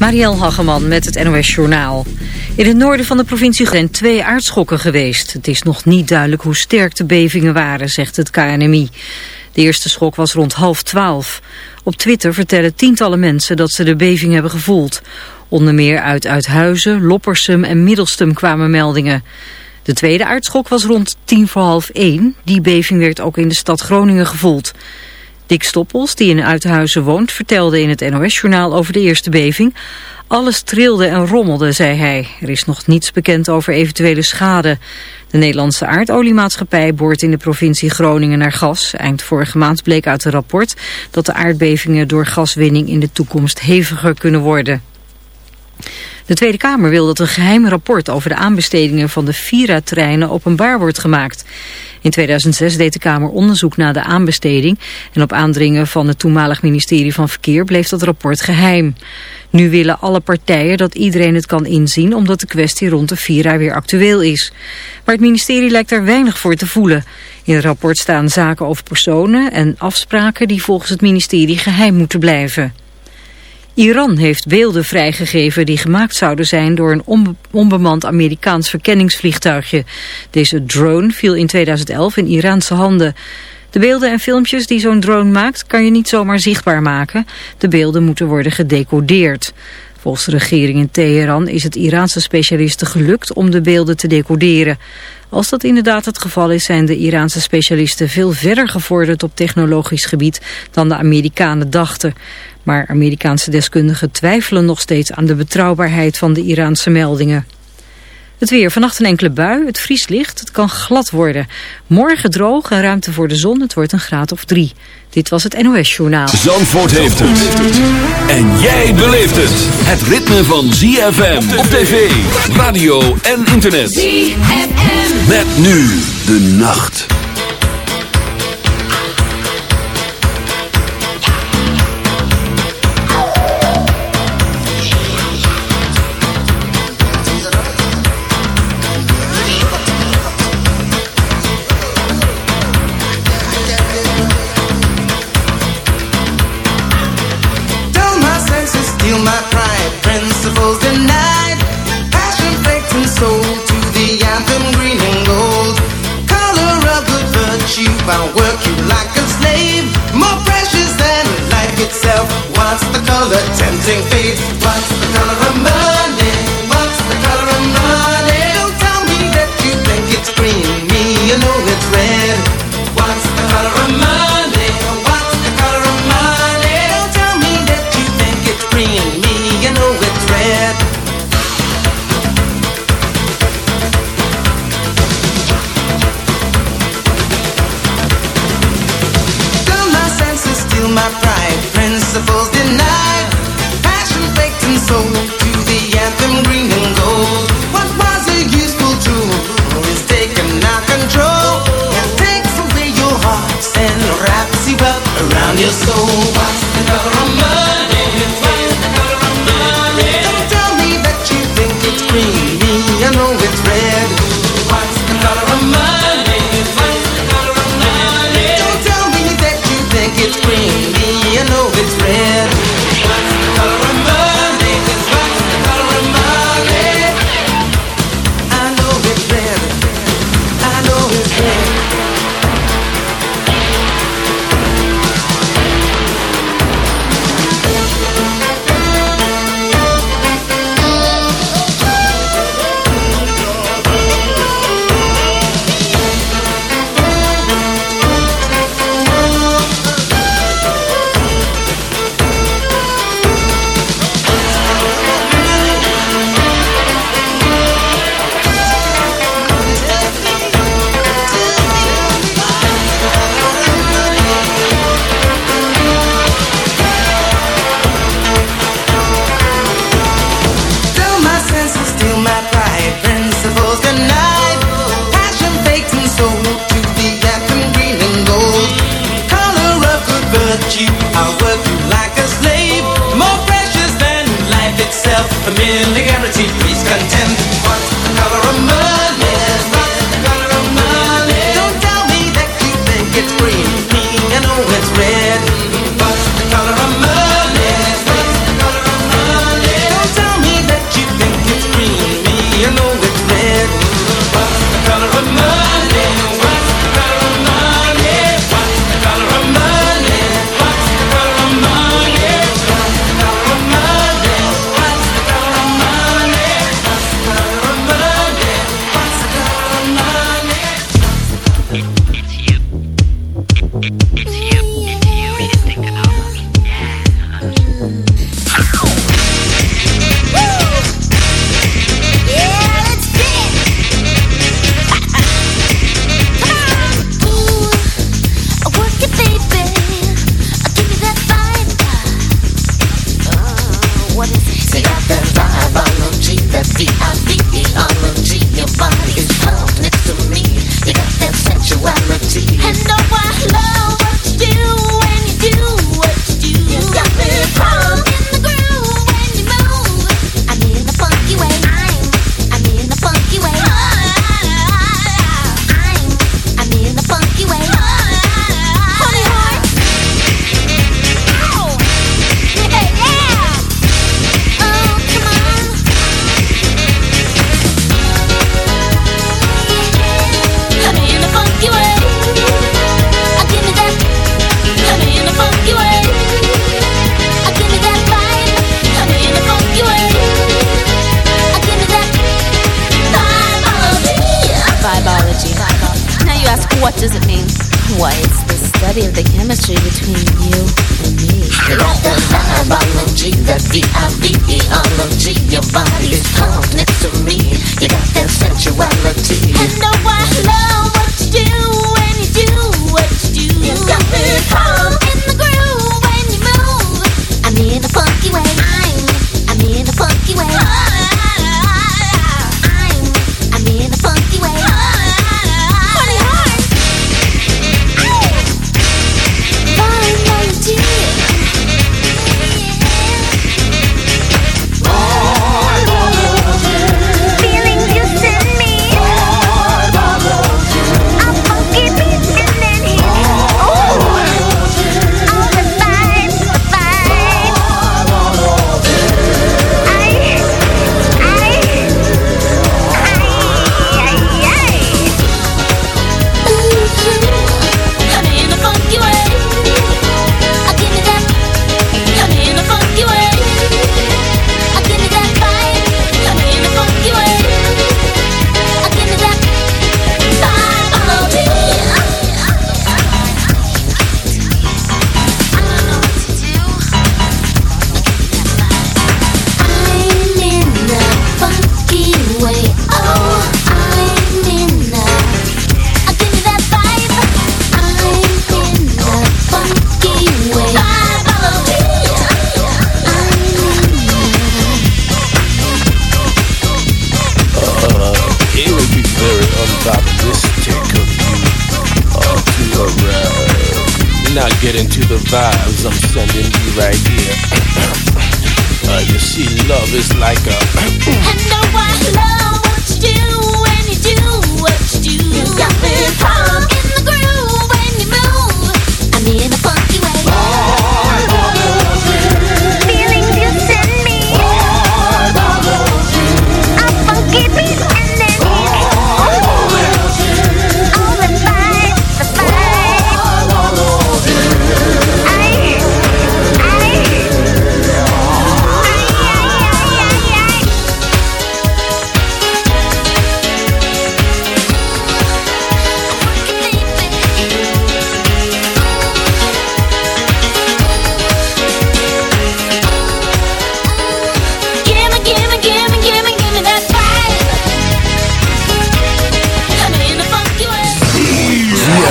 Marielle Hageman met het NOS Journaal. In het noorden van de provincie zijn twee aardschokken geweest. Het is nog niet duidelijk hoe sterk de bevingen waren, zegt het KNMI. De eerste schok was rond half twaalf. Op Twitter vertellen tientallen mensen dat ze de beving hebben gevoeld. Onder meer uit Uithuizen, Loppersum en Middelstum kwamen meldingen. De tweede aardschok was rond tien voor half één. Die beving werd ook in de stad Groningen gevoeld. Dick Stoppels, die in Uithuizen woont, vertelde in het NOS-journaal over de eerste beving. Alles trilde en rommelde, zei hij. Er is nog niets bekend over eventuele schade. De Nederlandse aardoliemaatschappij boort in de provincie Groningen naar gas. Eind vorige maand bleek uit een rapport dat de aardbevingen door gaswinning in de toekomst heviger kunnen worden. De Tweede Kamer wil dat een geheim rapport over de aanbestedingen van de Vira-treinen openbaar wordt gemaakt. In 2006 deed de Kamer onderzoek naar de aanbesteding en op aandringen van het toenmalig ministerie van Verkeer bleef dat rapport geheim. Nu willen alle partijen dat iedereen het kan inzien omdat de kwestie rond de Vira weer actueel is. Maar het ministerie lijkt er weinig voor te voelen. In het rapport staan zaken over personen en afspraken die volgens het ministerie geheim moeten blijven. Iran heeft beelden vrijgegeven die gemaakt zouden zijn door een onbemand Amerikaans verkenningsvliegtuigje. Deze drone viel in 2011 in Iraanse handen. De beelden en filmpjes die zo'n drone maakt kan je niet zomaar zichtbaar maken. De beelden moeten worden gedecodeerd. Volgens de regering in Teheran is het Iraanse specialisten gelukt om de beelden te decoderen. Als dat inderdaad het geval is, zijn de Iraanse specialisten veel verder gevorderd op technologisch gebied dan de Amerikanen dachten. Maar Amerikaanse deskundigen twijfelen nog steeds aan de betrouwbaarheid van de Iraanse meldingen. Het weer. Vannacht een enkele bui. Het vriest licht. Het kan glad worden. Morgen droog en ruimte voor de zon. Het wordt een graad of drie. Dit was het NOS Journaal. Zandvoort heeft het. En jij beleeft het. Het ritme van ZFM op tv, radio en internet. ZFM. Met nu de nacht.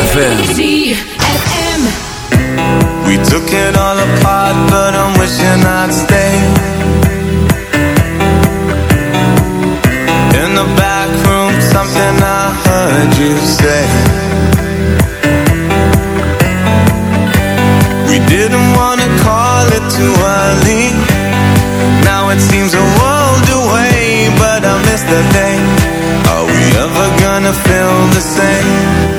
ZFM. We took it all apart, but I'm wishing I'd stay. In the back room, something I heard you say. We didn't wanna call it too early. Now it seems a world away, but I miss the day. Are we ever gonna feel the same?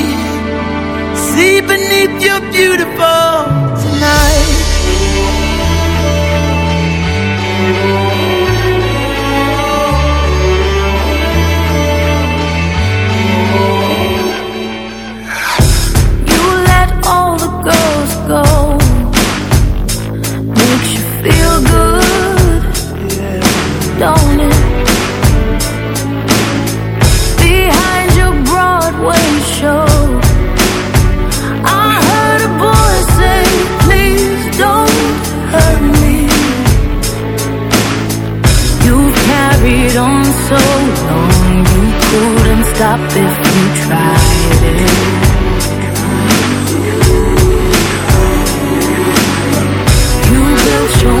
deep beneath your beautiful tonight. so long You couldn't stop if you tried it You will show.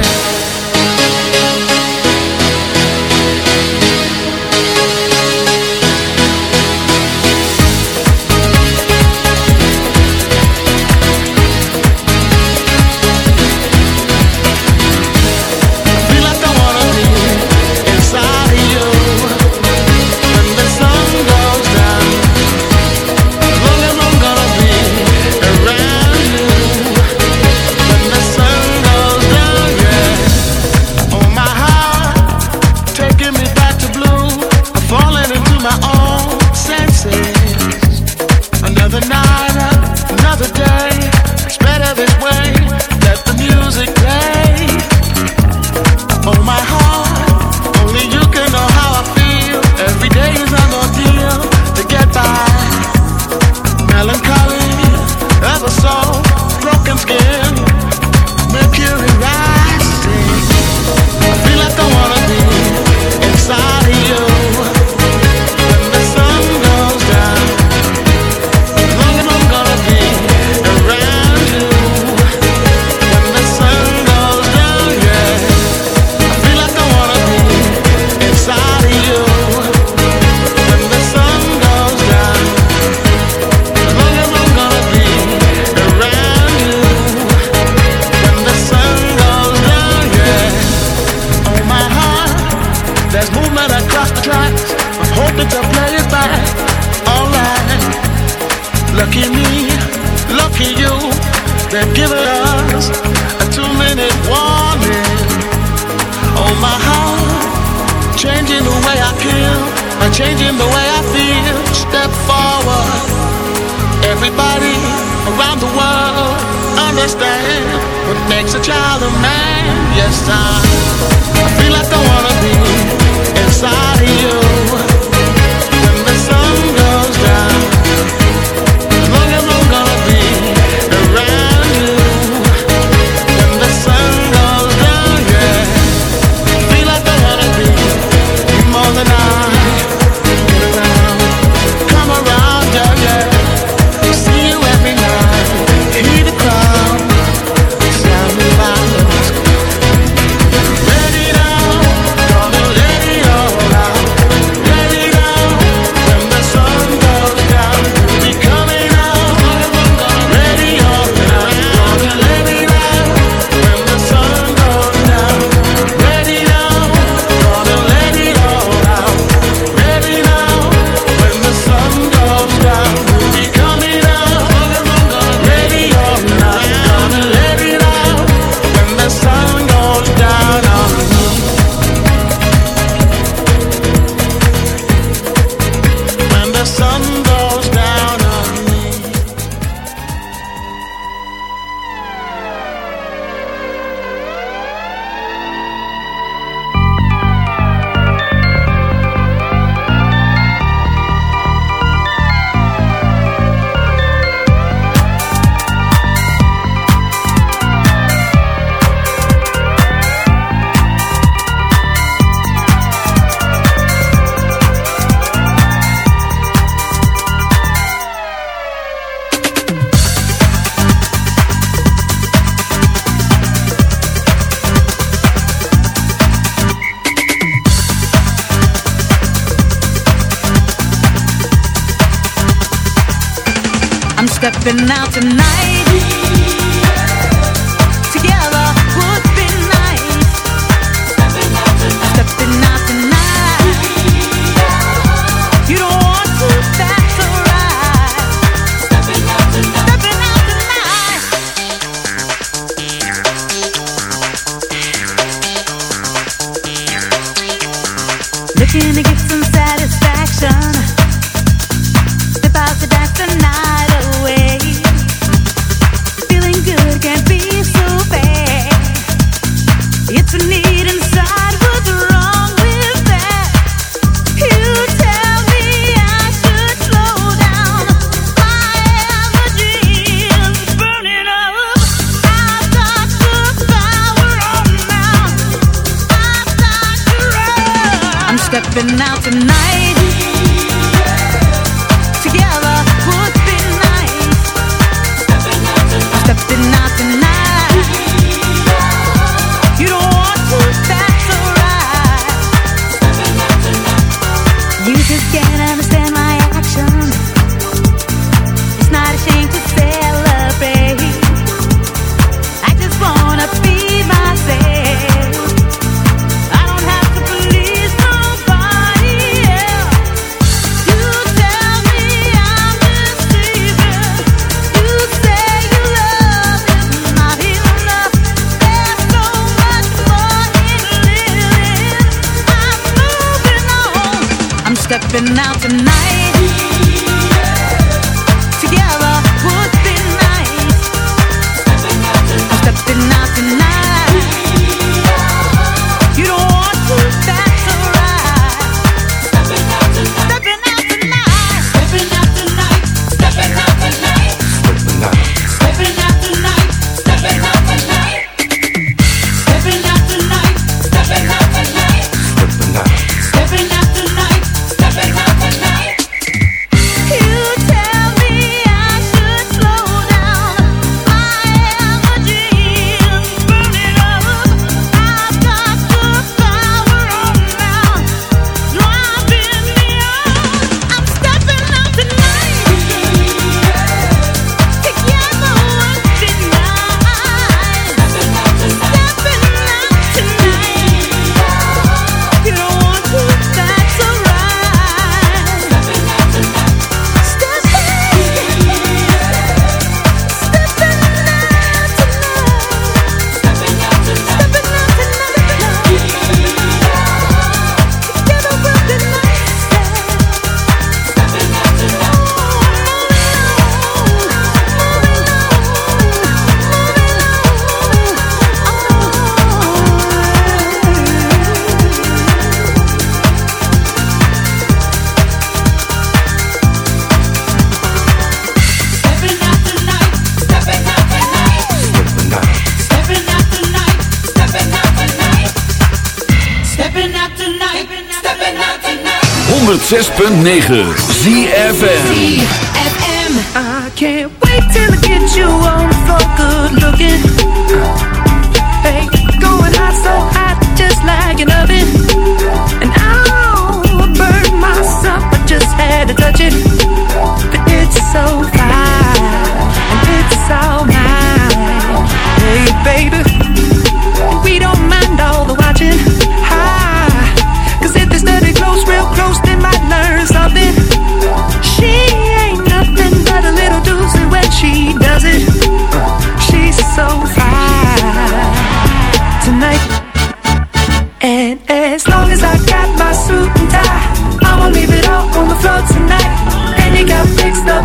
106.9 ZFM ZFM I can't wait till I get you up.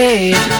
Hey.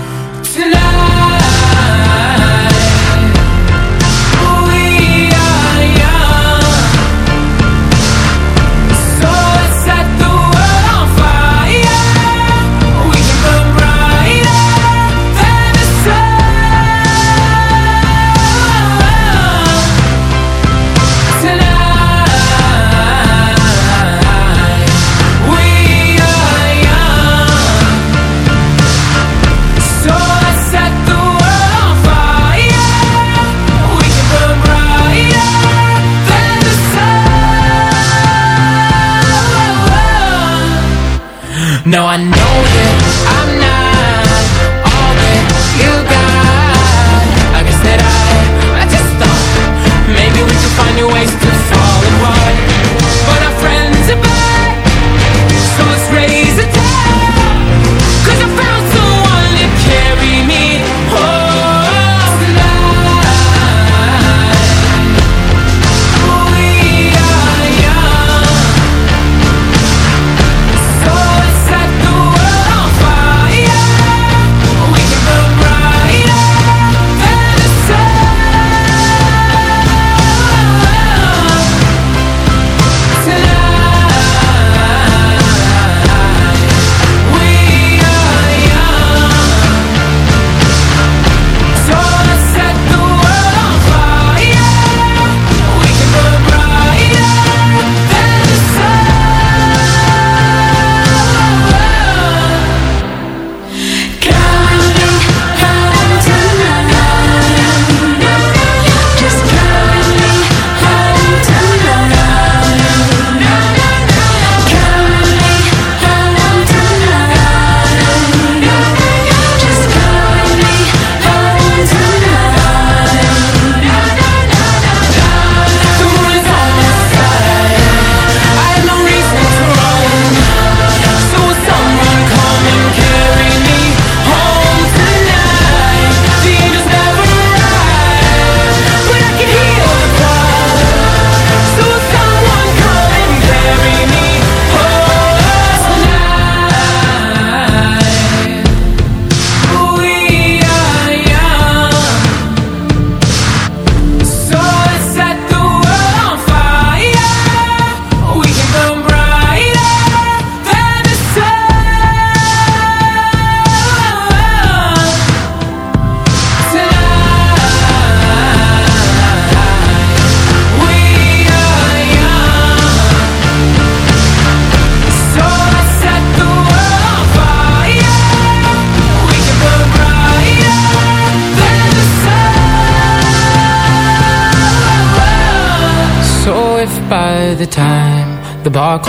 No, I know that